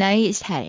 나의 살.